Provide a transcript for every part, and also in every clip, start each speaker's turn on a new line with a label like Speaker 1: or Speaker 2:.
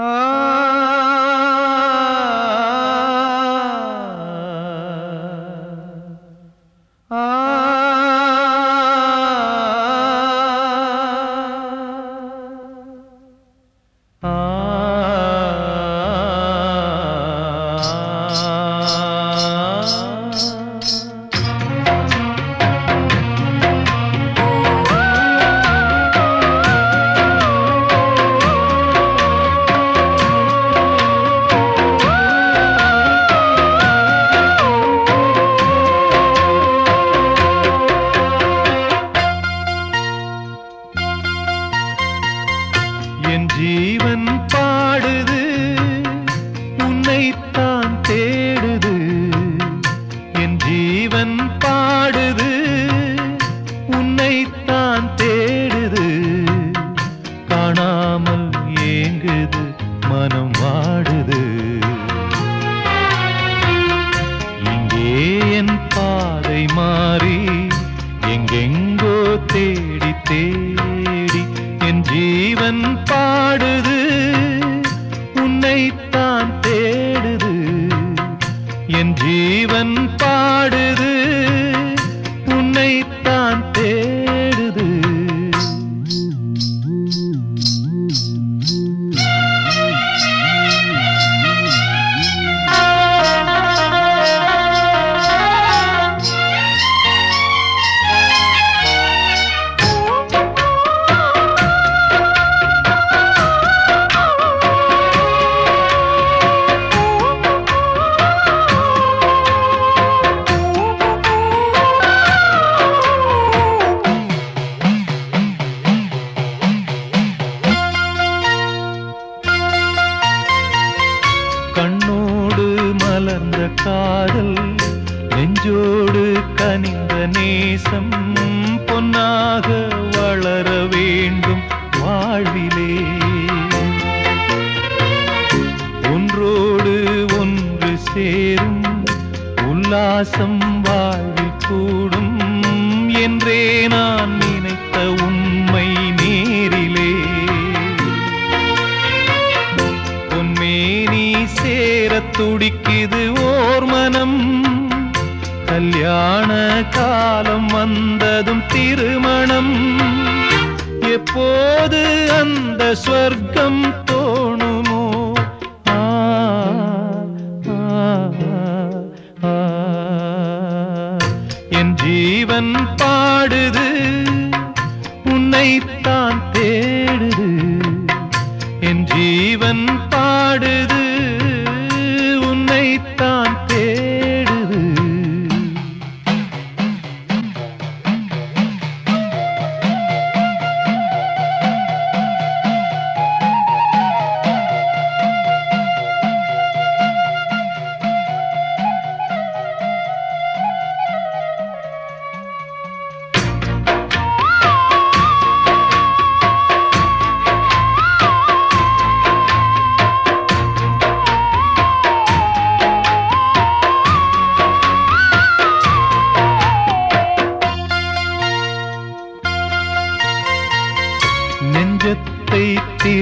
Speaker 1: என் ஜீவன் மலர்ந்த காதல் நெஞ்சோடு கனிந்த நேசம் பொன்னாக வளர வேண்டும் வாழ்விலே. ஒன்றோடு ஒன்று சேரும் உல்லாசம் வாழ்வில் கூடும் என்றே நான் துடிக்குது ஓர் மனம். கல்யாண காலம் வந்ததும் திருமணம். எப்போது அந்த ஸ்வர்க்கம் தோணுமோ? என் ஜீவன் பாடுது உன்னைத்தான் தேடுது. என் ஜீவன் பாடுது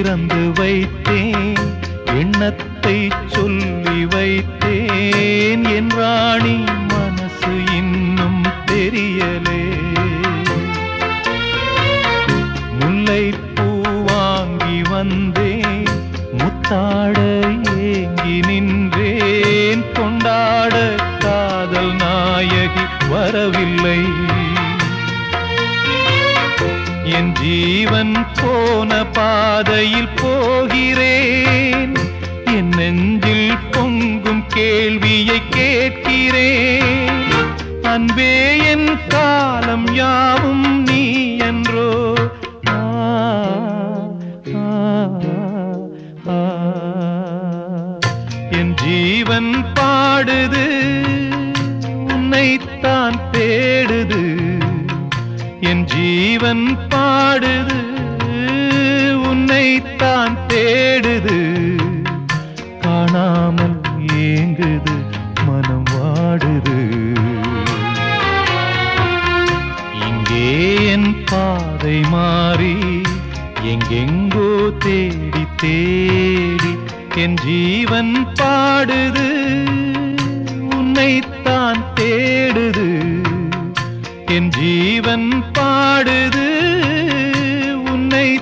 Speaker 1: திறந்து வைத்தேன் எண்ணத்தை சொல்லி வைத்தேன். என் ராணி மனசு இன்னும் தெரியலே. முல்லை பூ வாங்கி வந்தேன் முத்தாட ஏங்கி நின்றேன். கொண்டாட காதல் நாயகி வரவில்லை. என் ஜீவன் போன பாதையில் போகிறேன். என் நெஞ்சில் பொங்கும் கேள்வியை கேட்கிறேன். அன்பே என் காலம் யாவும் நீ என்றோ. ஆ, ஆ, என் ஜீவன் பாடுது. உன்னைத்தான் தேடு என் ஜீவன் பாடுது உன்னைத்தான் தேடுது. காணாமல் ஏங்குது மனம் வாடுது. இங்கே என் பாதை மாறி எங்கெங்கோ தேடி தேடி என் ஜீவன் பாடுது உன்னைத்தான் தேடுது. என் ஜீவன் பாடுது. உன்னை